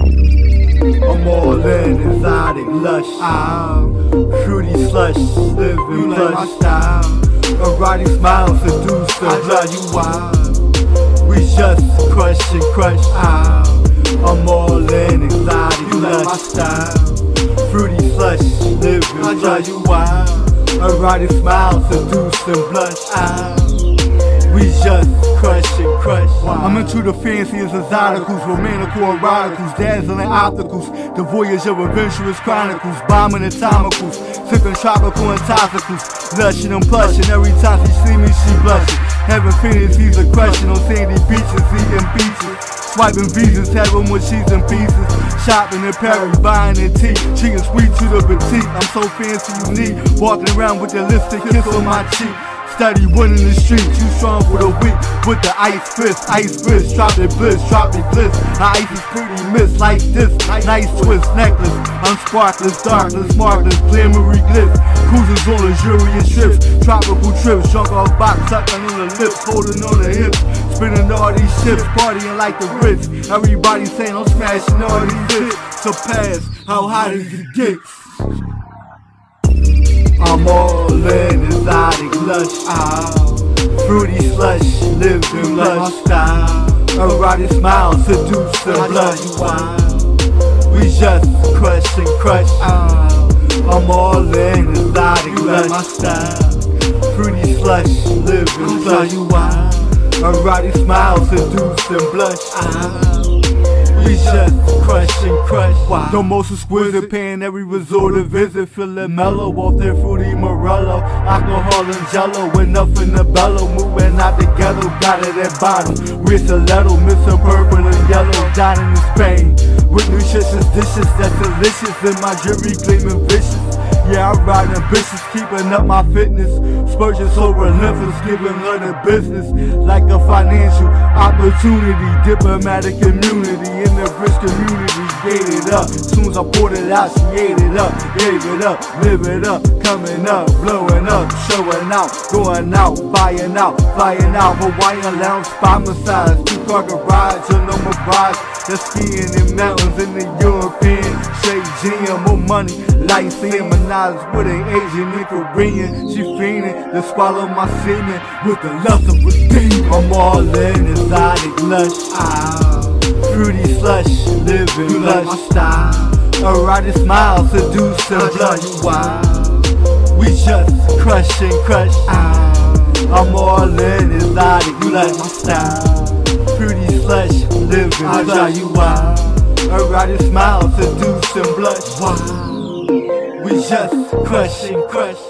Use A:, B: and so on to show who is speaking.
A: I'm all in, exotic, lush. I'm fruity slush, living
B: You like
A: plush.
B: my style.
A: Erotic smile, seduce the blush.
B: you wild.
A: We just crush and crush. I'm all in, exotic,
B: You like my
A: lush.
B: style.
A: Fruity slush, living
B: I love you wild.
A: Erotic smile, seduce and blush. I'm, We just crush and crush. I'm into the fanciest exoticals, romantical eroticals, dazzling opticals, the voyage of adventurous chronicles, bombing atomicals, sipping tropical intoxicals, lushing and plushing. Every time she see me, she blushing. Having fantasies of crushing on sandy beaches, eating beaches. Swiping visas, having with cheese and pieces. Shopping in Paris, buying in tea. Treating sweet to the petite. I'm so fancy, unique. Walking around with the lipstick kiss on my cheek. Steady winning the street, too strong for the weak. With the ice fist, ice fist, tropic bliss, tropic bliss. My ice is pretty mist like this. Nice twist necklace. I'm sparkless, darkless, marvelous, glamoury glitz. Cruises on luxurious trips, tropical trips, drunk off box, sucking on the lips, holding on the hips, spinning all these ships, partying like the Ritz. Everybody saying I'm smashing all these hits. Surpass how hot it gets. I'm all in, exotic, lush, ah, fruity slush, living lush, style, erotic smile, seduce and blush. We just crush and crush. I'm all in, exotic,
B: my
A: lush,
B: style.
A: fruity slush,
B: I
A: living
B: love
A: plush.
B: you wild.
A: Erotic smile, seduce and blush. We crush and crush. The most exquisite pain, every resort to visit, feeling mellow off their fruity morello. Alcohol and jello, enough in the bellow, moving out together, got it at bottom. We're stiletto, missing purple and yellow, dining in Spain. With nutritious dishes that's delicious, and my jewelry gleaming vicious. Yeah, I ride ambitious, keeping up my fitness. Spurges so relentless, giving her the business. Like a financial opportunity, diplomatic immunity in the rich community. Gave it up, soon as I poured it out, she ate it up. Gave it up, live it up, coming up, blowing up, showing out, going out, buying out, flying out. Hawaiian lounge, spot massage, two car garage, a no barrage. Just skiing in mountains in the European shade gym, more money, like seeing Minaj with an Asian and Korean. She fiending to swallow my semen with the lust of a demon. I'm all in, exotic, lush, ah, slush, living
B: You like my
A: lush.
B: style.
A: Erotic smile, seduce and blush.
B: wild.
A: We just crush and crush. I'm all in, exotic,
B: You like my style.
A: Fruity slush, living
B: I
A: plush.
B: love you wild.
A: Erotic smile, seduce and blush.
B: Wow.
A: We just crush and crush.